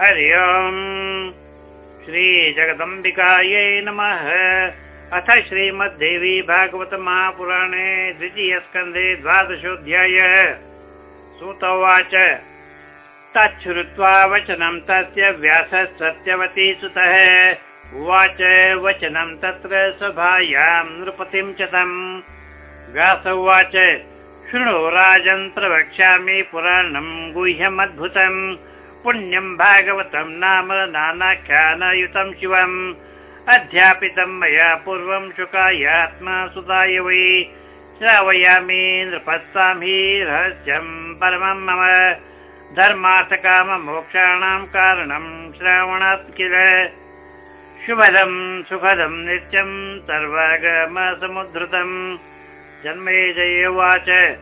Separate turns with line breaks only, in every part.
हरि ओम्। श्रीजगदम्बिकायै नमः। अथ श्रीमद्देवी भागवत महापुराणे द्वितीयस्कन्धे द्वादशोऽध्याय। सुत उवाच तच्छ्रुत्वा वचनं तस्य व्यासः सत्यवती सुतः उवाच वचनं तत्र सभायां नृपतिं च तम्। व्यास उवाच। शृणु राजन् प्रवक्ष्यामि पुराणं गुह्यमद्भुतम् पुण्यं भागवतं नाम नानाख्यानयुतं शिवम्। अध्यापितं मया पूर्वं शुकायात्मा सुताय वै। श्रावयामि नृपस्तां हि रहस्यं परमं मम। धर्मार्थकाममोक्षाणां कारणं श्रावणात् किल। शुभदं सुखदं नित्यं सर्वागमसमुद्धृतम्। जन्मे जय उवाच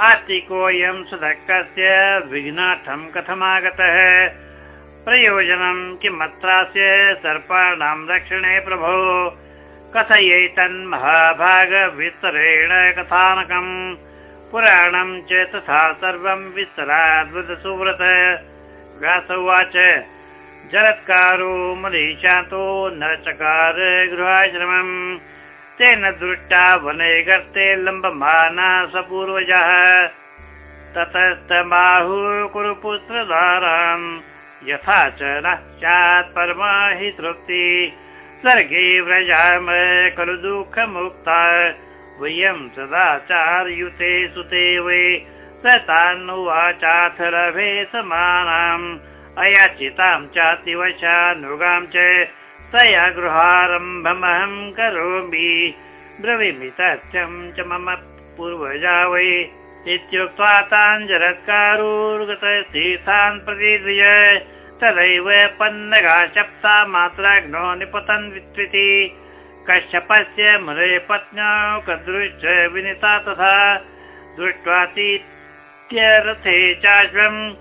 आस्तिकोऽयं सुधक्कस्य विघ्नार्थं कथमागतः। प्रयोजनं किमत्रास्य सर्पाणां रक्षणे प्रभो। कथयैतन्महाभागविस्तरेण कथानकम्। पुराणं च तथा सर्वं विस्तराद्वृतसुव्रत व्यास उवाच जरत्कारो मनीषातो न चकार गृहाश्रमम् तेन दृष्टा वने गर्ते लम्बमाना स पूर्वजः। ततस्तमाहुकुरुपुत्रधाराम् यथा च नः स्यात् परमा हि तृप्ति। स्वर्गे व्रजाम खलु दुःखमुक्ता। वयं सदाचारयुते सुते वै। स तान्नुवाचाथ लभे समानाम्। अयाचितां चातिवशानुगां च तया गृहारम्भमहं करोमि। ब्रवीमि तथ्यं च मम पूर्वजा वै। इत्युक्त्वा तान् जरत्कारुर्गततीर्थान् प्रतीर्य पन्नगा शप्ता मात्राग्नो निपतन् वित्रिति कश्यपस्य मुरे पत्न्या कदृश्च विनिता तथा। दृष्ट्वातीत्यरथे चाश्वम्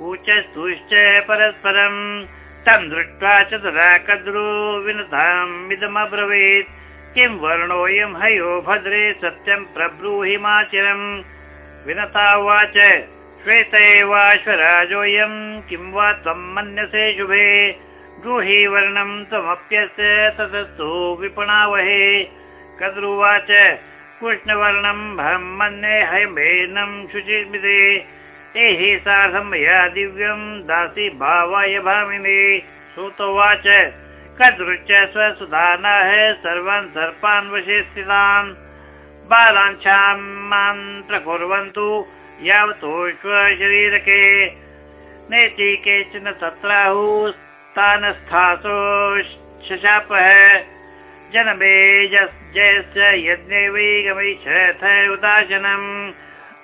ऊचस्तुश्च परस्परम् तं दृष्ट्वा च तदा कद्रो विनतामिदमब्रवीत् किं वर्णोऽयं हयो भद्रे सत्यं प्रब्रूहिमाचिरम् विनता उवाच श्वेत एवाश्वराजोऽयं किं वा त्वं मन्यसे शुभे? ब्रूहि वर्णं त्वमप्यस्य तदस्तु विपणावहे। कद्रुवाच कृष्णवर्णं भं मन्ये हयमेनं शुचिस्मिते एहि सार्धं मया दिव्यं दासि भावाय भामिनि। श्रुतोवाच कदृच्च स्वसुधानाः सर्वान् सर्पान् वशे स्थितान् बालाञ्छान् प्रकुर्वन्तु यावतोश्वशरीरके नेति केचन तत्राहुस्तानस्थासो शशापः। जनमे उदासनम्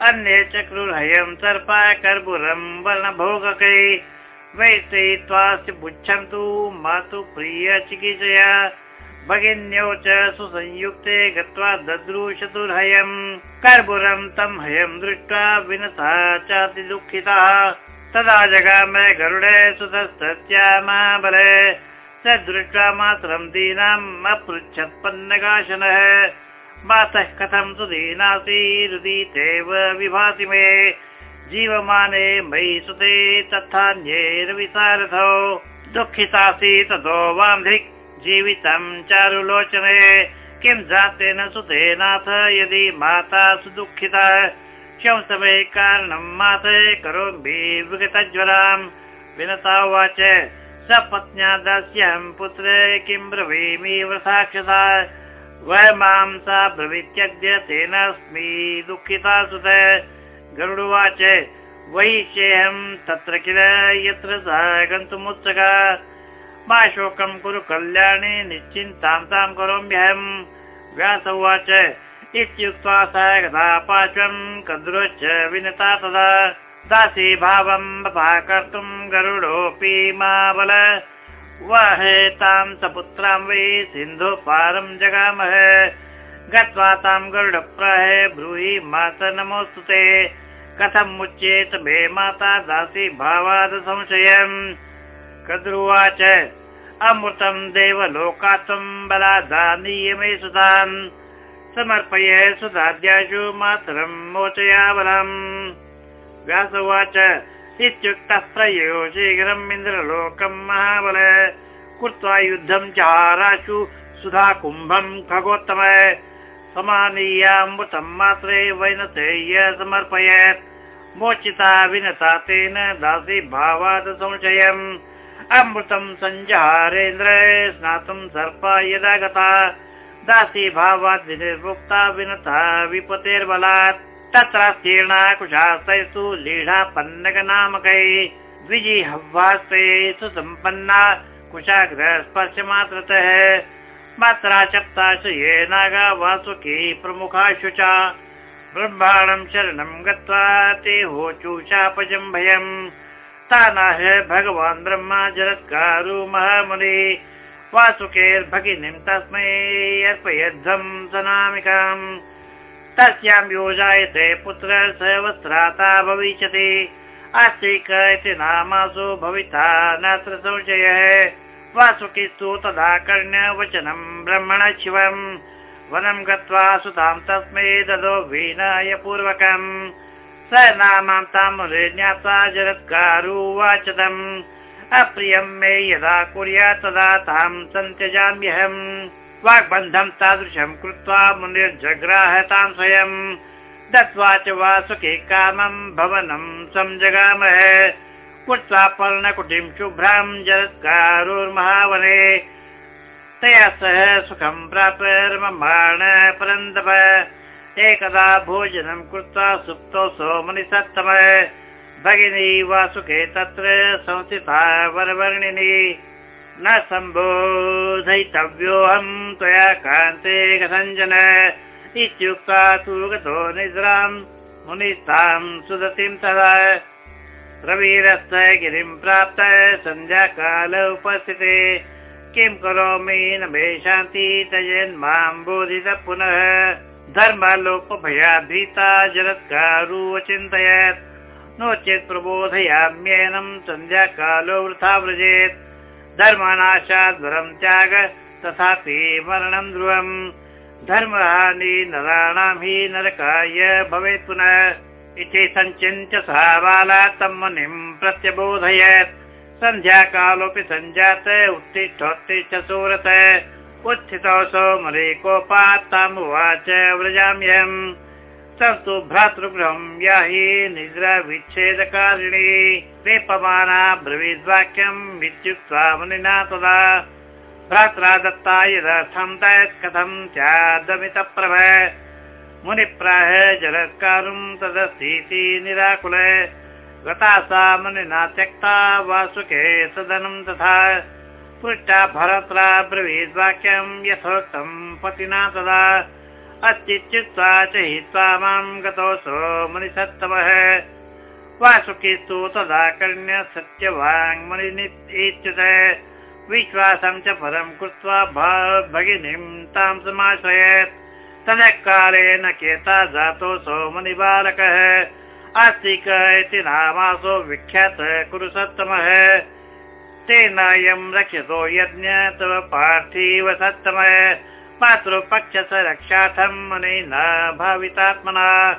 अन्ये चक्रुर्हयं सर्पा कर्पूरं वर्णभोगकै वैस्तयित्वास्य पुच्छन्तु मातु प्रिय चिकित्सया। भगिन्यौ च सुसंयुक्ते गत्वा दद्रुशतुर्हयम् कर्पूरं तं हयं दृष्ट्वा विनता चाति दुःखिता। तदा जगाम गरुडे सुतस्तस्यामाबले। स दृष्ट्वा मातरं दीनाम् अपृच्छत्पन्नगाशनः मातः कथं रुदितेव विभाति मे। जीवमाने मयि सुते तथान्यैर्विसारथौ। दुःखितासि ततो वान्धिक् जीवितं चारुलोचने। किं जातेन सुतेनाथ यदि माता सुदुःखिता। शंसमे कारणं माते करोमि विगतज्वरां विनता उवाच सपत्न्या दास्यं पुत्रे किं ब्रवीमि वृथाक्षता वय मां सा ब्रवीत्यद्य तेनास्मि दुःखिता सुत। गरुडुवाच वैश्येऽहं तत्र किल? यत्र सा गन्तुमुत्सुका। मा शोकं कुरु कल्याणे निश्चिन्तां तां करोम्यहम् व्यास उवाच इत्युक्त्वा स गता पार्श्वं कद्रोश्च विनता तदा। दासी भावं कर्तुं गरुडोऽपि मा बल वहेतां सपुत्रां वै सिन्धु पारं जगामः गत्वा तां गरुडप्रहे ब्रूहि मात नमोऽस्तु ते। कथम् उच्येत मे माता दासी भावाद संशयम्? कद्रुवाच अमृतं देवलोकात्वं बलादानीय मे सुतान्। समर्पय सुधाद्याशु मातरं मोचया बलम् व्यास उवाच इत्युक्तः प्रयो शीघ्रम् इन्द्रलोकम् महाबल। कृत्वा युद्धम् चाराशु सुधा कुम्भम् खगोत्तम। समानीयामृतम् मात्रे वैनतेय समर्पयत्। मोचिता विनता तेन दासी भावात् संशयम्। अमृतम् सञ्जहारेन्द्र स्नातुम् सर्पा यदा गता। दासी भावात् विनिर्मुक्ता विनता विपतेर्बलात् तत्र तीर्णा कुशास्तु लीढा पन्नग नामकै द्विजिह्वास्ते सुसम्पन्ना कुशाग्र स्पर्श मात्रतः मात्रा चप्ताशु ये नागा वासुकी प्रमुखाशु च ब्रह्माणम् शरणम् गत्वा ते होचु चापजम् भयम् तानाह भगवान् ब्रह्मा जरत्कारु महामुनि वासुकेर्भगिनीम् तस्मै अर्पयध्वम् सनामिकाम् तस्याम् योजायते पुत्र स वस्त्राता भविष्यति। आस्तिक इति नामासु भविता नात्र संशयः। वासुकिस्तु तदा कर्ण्य वचनम् ब्रह्मण शिवम्। वनम् गत्वा सुताम् तस्मै ददो वीणाय पूर्वकम्। स नामां तामुरे ज्ञात्वा जरत्कारुवाचतम् अप्रियम् मे यदा कुर्यात् तदा ताम् सन्त्यजाम्यहम् वाग्बन्धम् तादृशम् कृत्वा मुनिर्जग्राहताम् स्वयम् दत्त्वा च वासुके कामम् भवनम् संजगामः कृत्वा पर्णकुटिं शुभ्रां जरत्कारुर्महावने तया सह सुखं प्राप्य परन्दप। एकदा भोजनं कृत्वा सुप्तो सोमनि सत्तम भगिनी वासुके तत्र संस्थिता वरवर्णिनी न सम्बोधयितव्योऽहं त्वया कान्ते कथञ्जन इत्युक्त्वा तु गतो निद्रां मुनिस्तां सुदतिं तदा रविरस्त गिरिं प्राप्त सन्ध्याकाल उपस्थिते। किं करोमि न मे शान्ति त्यजन् मां बोधित पुनः। धर्मालोपभयाभीता जरत्कारु अचिन्तयत्। नो चेत् प्रबोधयाम्येनं सन्ध्याकालो वृथा व्रजेत् धर्मनाशाद्वरं त्याग तथापि मरणं ध्रुवम्। धर्महानि नराणां हि नरकाय भवेत् पुनः। इति सञ्चिन्त्य सः बाला तम् मुनिम् प्रत्यबोधयत्। सन्ध्याकालोऽपि सञ्जात उत्तिष्ठोत्तिष्ठ सुरत उत्थितोऽसौ मुनि कोपात् तामुवाच व्रजाम्यहम् तन्तु भ्रातृगृहम् याहि निद्रा विच्छेदकारिणी वेपमाना ब्रवीद्वाक्यम् इत्युक्त्वा मुनिना तदा भ्रात्रा दत्ता यदर्थम् तत् कथम् स्यादमितप्रभ मुनिप्राह जलत्कारुं तदस्तीति निराकुल। गता सा मुनिना त्यक्ता वासुके सदनं तथा। पृष्टा भरत्रा ब्रवीद्वाक्यं यथोक्तं पतिना तदा अस्तित्युक्त्वा च हित्वा मां गतोऽसो मुनिसत्तमः। वासुकीस्तु तदा कर्ण्य सत्यवाङ्मुनिच्युत विश्वासं च परं कृत्वा भगिनीं तां समाश्रयत्। तद कालेन केता जातोऽसौ मुनिबालकः। आस्तिक इति नामासो विख्यात कुरु सत्तमः तेनायं रक्षतो यज्ञ तव पार्थिव सत्तमः मातृपक्ष स रक्षार्थं भावितात्मना।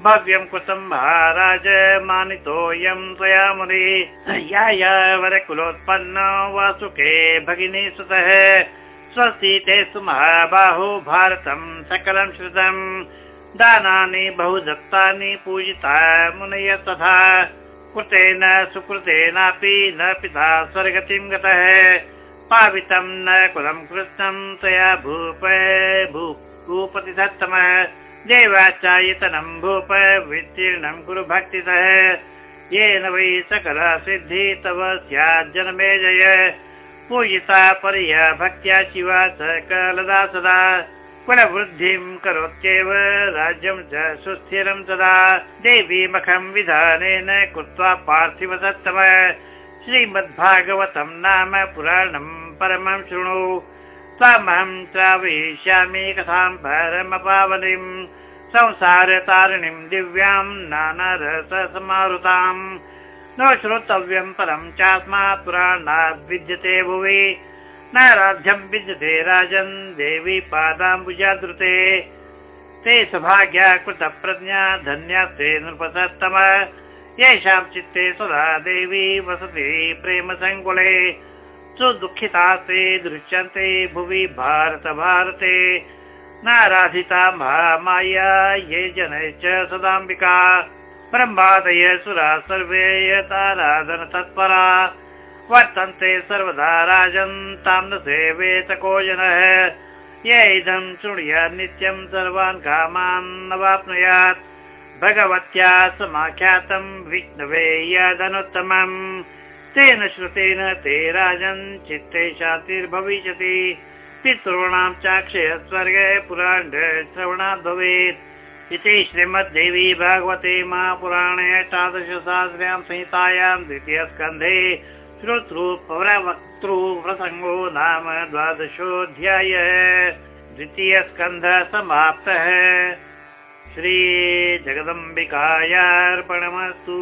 भव्यं कृतं महाराज मानितोऽयं त्वया मुनि। याय वरकुलोत्पन्न वासुके भगिनी सुतः। स्वस्ति ते महाबाहो भारतं सकलं श्रुतम्। दानानि बहु दत्तानि पूजिता मुनय तथा। कृतेन सुकृतेनापि न पिता स्वर्गतिं गतः पावितं न कुलं कृष्णं तया भूप भूपति सत्तमः देवाचायतनं भूप वितीर्णं कुरु भक्तितः येन वै सकला सिद्धि तव स्याज्जनमे जय। पूजिता पर्या भक्त्या शिवा सकलदा सदा कुलवृद्धिं करोत्येव राज्यं च सुस्थिरं सदा। देवी मखं विधानेन कृत्वा पार्थिव सत्तम श्रीमद्भागवतं नाम पुराणं परमं शृणु। त्वामहं श्रावयिष्यामि कथां परमपावनीं। संसारतारिणीं दिव्यां नानारस समारुताम् न श्रोतव्यं परं चास्मात् पुराणाद् विद्यते भुवि। न राध्यं विद्यते राजन् देवी पादाम्बुजादृते ते सभाग्या कृतप्रज्ञा धन्या ते नृपसत्तम। येषां चित्ते सदा देवी वसति प्रेम सुदुःखितास्ते दृश्यन्ते भुवि भारत भारते नाराधिता महामाया ये जनै च सदाम्बिका। ब्रह्मादय सुरा सर्वे यताराधन तत्परा वर्तन्ते सर्वदा राजन् तां न सेवेत को जनः। य इदं शृणुयात् नित्यं सर्वान् कामान् नवाप्नुयात्। भगवत्या समाख्यातं विष्णवे यदनुत्तमम् तेन श्रुतेन ते राजन् चित्ते शान्तिर्भविष्यति। पितॄणां चाक्षय स्वर्गे पुराण श्रवणात् भवेत्। इति श्रीमद्देवी भागवते महापुराणे अष्टादशसहस्र्यां संहितायां द्वितीयस्कन्धे श्रोतृ प्रसङ्गो नाम द्वादशोऽध्याय द्वितीयस्कन्धः समाप्तः। श्रीजगदम्बिकायार्पणमस्तु